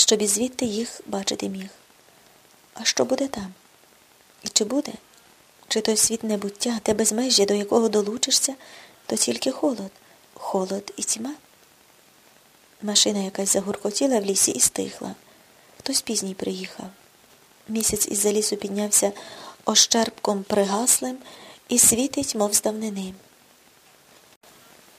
щоб і звідти їх бачити міг. А що буде там? І чи буде? Чи той світ небуття, те безмежжя, до якого долучишся, то тільки холод, холод і тьма? Машина якась загуркотіла в лісі і стихла. Хтось пізній приїхав. Місяць із за лісу піднявся ощербком пригаслим і світить, мов з давнини.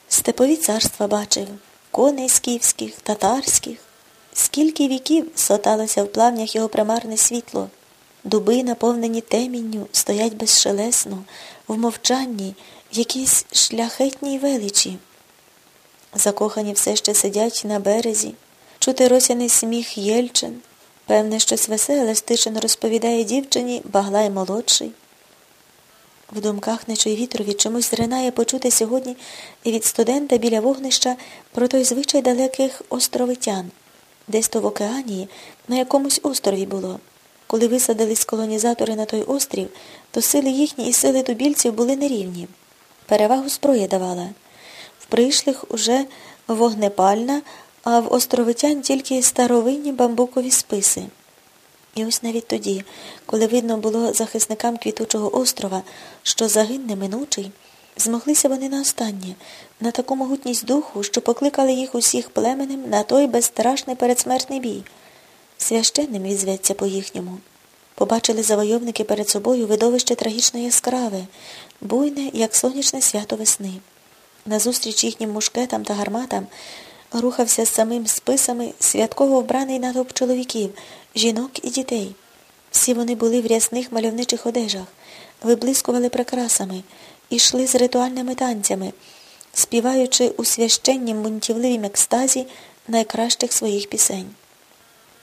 Степові царства бачив, коней скіфських, татарських. Скільки віків соталося в плавнях його примарне світло, дуби, наповнені темінню, стоять безшелесно, в мовчанні, в якійсь шляхетній величі. Закохані все ще сидять на березі, чути росяний сміх Єльчин. Певне, щось веселе Стишин розповідає дівчині Баглай молодший. В думках нечуй вітрові чомусь зринає почути сьогодні від студента біля вогнища про той звичай далеких островитян, десь то в океанії на якомусь острові було. Коли висадились колонізатори на той острів, то сили їхні і сили тубільців були нерівні. Перевагу зброя давала. В прийшлих уже вогнепальна, а в островитян тільки старовинні бамбукові списи. І ось навіть тоді, коли видно було захисникам квітучого острова, що загин неминучий, змоглися вони на останнє, на таку могутність духу, що покликали їх усіх племенем на той безстрашний передсмертний бій. Священним відзветься по їхньому. Побачили завойовники перед собою видовище трагічно яскраве, буйне, як сонячне свято весни. Назустріч їхнім мушкетам та гарматам рухався з самим списами святково вбраний натовп чоловіків, жінок і дітей. Всі вони були в рясних мальовничих одежах, виблискували прикрасами, ішли з ритуальними танцями, співаючи у священнім бунтівливім екстазі найкращих своїх пісень.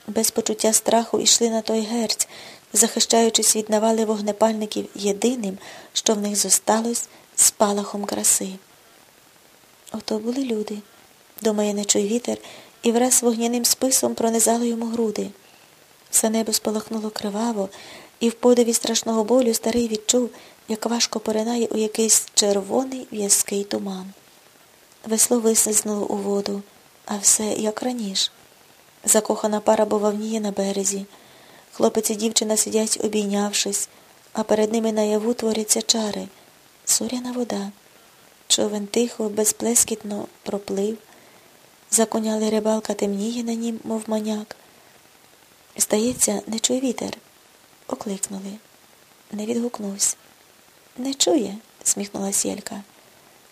Без почуття страху йшли на той герць, захищаючись від навали вогнепальників єдиним, що в них зосталось спалахом краси. Ото були люди, думає нечуй вітер, і враз вогняним списом пронизало йому груди. Все небо спалахнуло криваво, і в подиві страшного болю старий відчув, як важко поринає у якийсь червоний в'язкий туман. Весло вислизнуло у воду, а все як раніше. Закохана пара бововніє на березі. Хлопець і дівчина сидять, обійнявшись, а перед ними наяву творяться чари. Суряна вода. Човен тихо, безплескітно проплив. Законяли рибалка темніє на нім, мов маняк. Здається, не чує вітер. Окликнули. Не відгукнувся. Не чує, сміхнулась Єлька.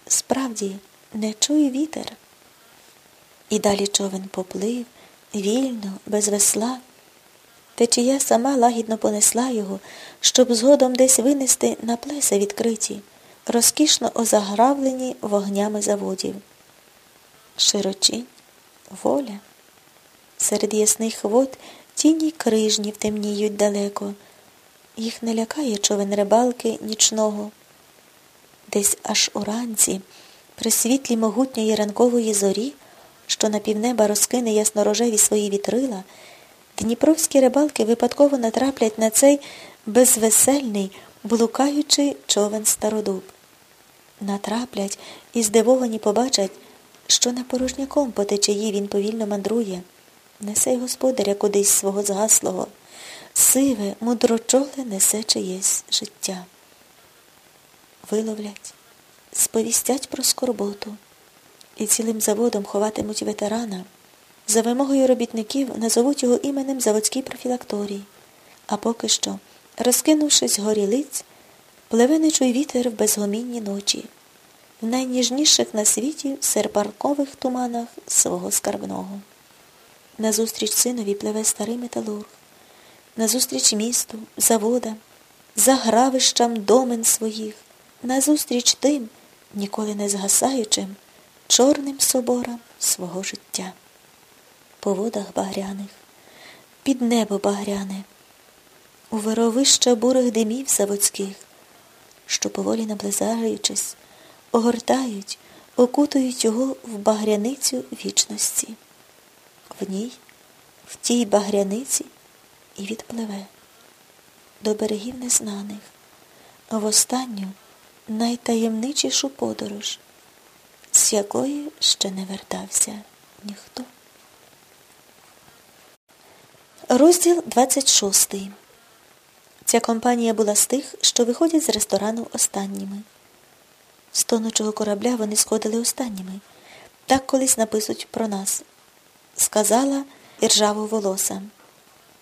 Справді, не чує вітер. І далі човен поплив, вільно, без весла. Течія сама лагідно понесла його, щоб згодом десь винести на плеса відкриті, розкішно озагравлені вогнями заводів. Широчінь, воля. Серед ясних вод тіні крижні темніють далеко. Їх не лякає човен рибалки нічного. Десь аж уранці, при світлі могутньої ранкової зорі, що на півнеба розкине яснорожеві свої вітрила, дніпровські рибалки випадково натраплять на цей безвесельний, блукаючий човен стародуб. Натраплять і здивовані побачать, що на порожняком по течії він повільно мандрує. Несе й господаря кудись свого згаслого, сиве, мудрочоле несе чиєсь життя. Виловлять, сповістять про скорботу і цілим заводом ховатимуть ветерана. За вимогою робітників назовуть його іменем заводській профілакторії, а поки що, розкинувшись горі лиць, пливе нечуй вітер в безгомінні ночі, в найніжніших на світі серпаркових туманах свого скарбного. Назустріч синові пливе старий металург, назустріч місту, заводам, загравищам домен своїх, назустріч тим, ніколи не згасаючим, чорним соборам свого життя. По водах багряних, під небо багряне, у вировища бурих димів заводських, що поволі наблизаючись, огортають, окутують його в багряницю вічності в ній, в тій багряниці і відпливе до берегів незнаних, в останню найтаємничішу подорож, з якої ще не вертався ніхто. Розділ 26. Ця компанія була з тих, що виходять з ресторану останніми. З тонучого корабля вони сходили останніми. Так колись написуть про нас. Сказала іржаво волоса.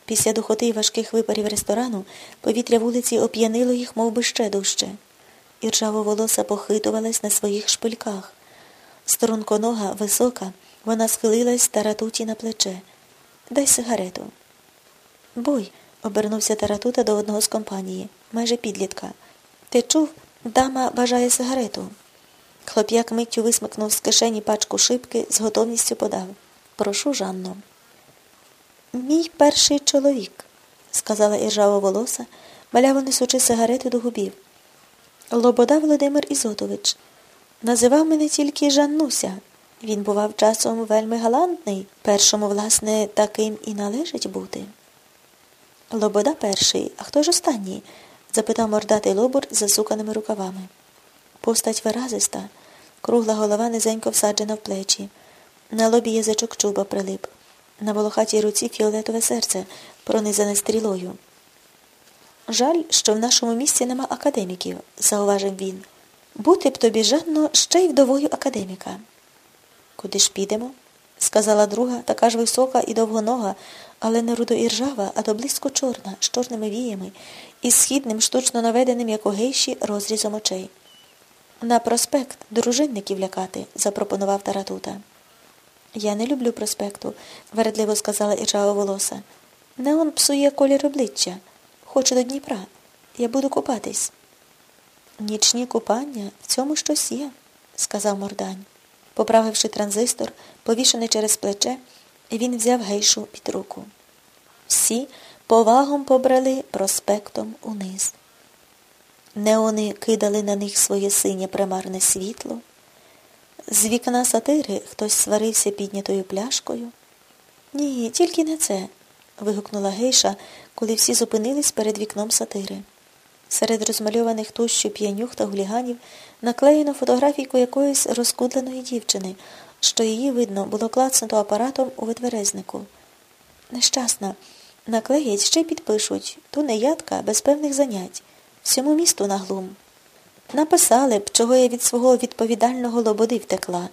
Після духоти й важких випарів ресторану повітря вулиці оп'янило їх мов би, ще дужче. Іржаво волоса похитувалась на своїх шпильках. Сторонконога, висока, вона схилилась таратуті на плече. Дай сигарету. Бой, обернувся таратута до одного з компанії, майже підлітка. Ти чув, дама бажає сигарету. Хлоп'як миттю висмикнув з кишені пачку шибки, з готовністю подав. Прошу, Жанно. Мій перший чоловік, сказала іржава волоса, маляво несучи сигарети до губів. Лобода Володимир Ізотович. Називав мене тільки Жаннуся. Він бував часом вельми галантний, першому, власне, таким і належить бути. Лобода перший, а хто ж останній? запитав мордатий лобур з засуканими рукавами. Постать виразиста, кругла голова низенько всаджена в плечі. На лобі язичок чуба прилип. На волохатій руці фіолетове серце, пронизане стрілою. Жаль, що в нашому місті нема академіків, зауважив він. Бути б тобі, Жанно, ще й вдовою академіка. Куди ж підемо? сказала друга, така ж висока і довгонога, але не рудоіржава, а до близько чорна, з чорними віями, і східним, штучно наведеним, як у гейші, розрізом очей. На проспект дружинників лякати, запропонував Таратута. Я не люблю проспекту, вередливо сказала Іржава волоса. Не он псує колір обличчя. Хочу до Дніпра. Я буду купатись. Нічні купання в цьому щось є, сказав Мордань. Поправивши транзистор, повішений через плече, він взяв гейшу під руку. Всі повагом побрали проспектом униз. Неони кидали на них своє синє примарне світло. З вікна сатири хтось сварився піднятою пляшкою. Ні, тільки не це. вигукнула гейша, коли всі зупинились перед вікном сатири. Серед розмальованих тущу п'янюх та гуліганів наклеєно фотографійку якоїсь розкудленої дівчини, що її, видно, було клацнуто апаратом у витверезнику. Нещасна. Наклеять ще й підпишуть ту неядка без певних занять. Всьому місту наглум. Написали б, чого я від свого відповідального лободи втекла,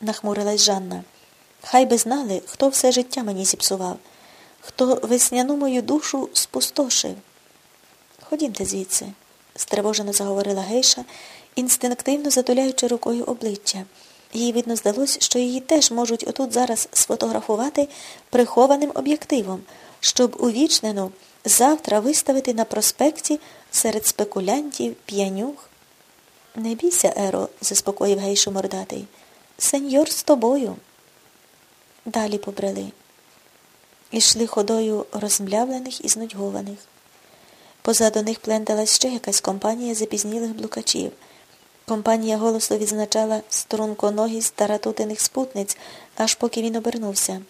нахмурилась Жанна. Хай би знали, хто все життя мені зіпсував, хто весняну мою душу спустошив. Ходімте звідси, стривожено заговорила гейша, інстинктивно затуляючи рукою обличчя. Їй, видно, здалось, що її теж можуть отут зараз сфотографувати прихованим об'єктивом, щоб увічнено завтра виставити на проспекті серед спекулянтів п'янюх. Не бійся, Еро, заспокоїв гейшу мордатий. Сеньор з тобою. Далі побрели. Ішли ходою розмлявлених і знудьгованих. Позаду них пленталась ще якась компанія запізнілих блукачів. Компанія голосно відзначала струнконогість таратутиних спутниць, аж поки він обернувся.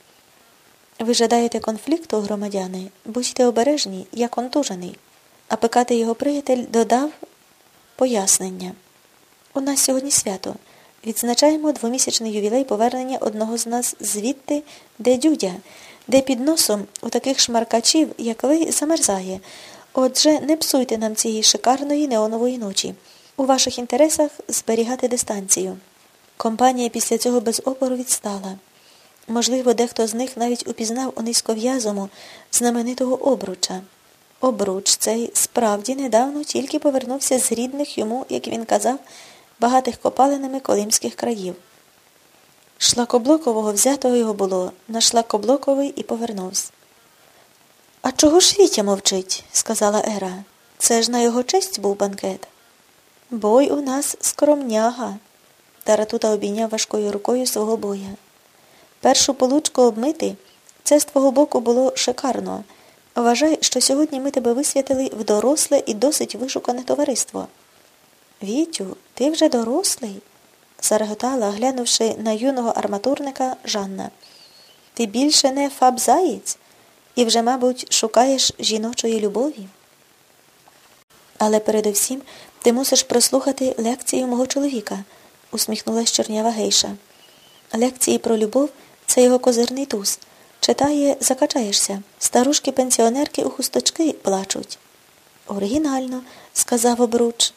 Ви жадаєте конфлікту, громадяни? Будьте обережні, я контужений. А пекатий його приятель додав пояснення. У нас сьогодні свято. Відзначаємо двомісячний ювілей повернення одного з нас звідти, де дюдя, де під носом у таких шмаркачів, як ви, замерзає. Отже, не псуйте нам цієї шикарної неонової ночі. У ваших інтересах зберігати дистанцію. Компанія після цього без опору відстала. Можливо, дехто з них навіть упізнав у низьков'язому знаменитого обруча. Обруч цей справді недавно тільки повернувся з рідних йому, як він казав, багатих копалинами колимських країв. Шлакоблокового взятого його було, на шлакоблоковий і повернувся. А чого ж Вітя мовчить? сказала Ера. Це ж на його честь був банкет. Бой у нас скромняга. Таратута обійняв важкою рукою свого боя. Першу получку обмити це з твого боку було шикарно. Вважай, що сьогодні ми тебе висвятили в доросле і досить вишукане товариство. Вітю, ти вже дорослий? зареготала, глянувши на юного арматурника Жанна. Ти більше не фабзаєць і вже, мабуть, шукаєш жіночої любові. Але передовсім ти мусиш прослухати лекцію мого чоловіка, усміхнулась чорнява гейша. Лекції про любов це його козирний туз Читає, закачаєшся. Старушки-пенсіонерки у хусточки плачуть. Оригінально, сказав обруч.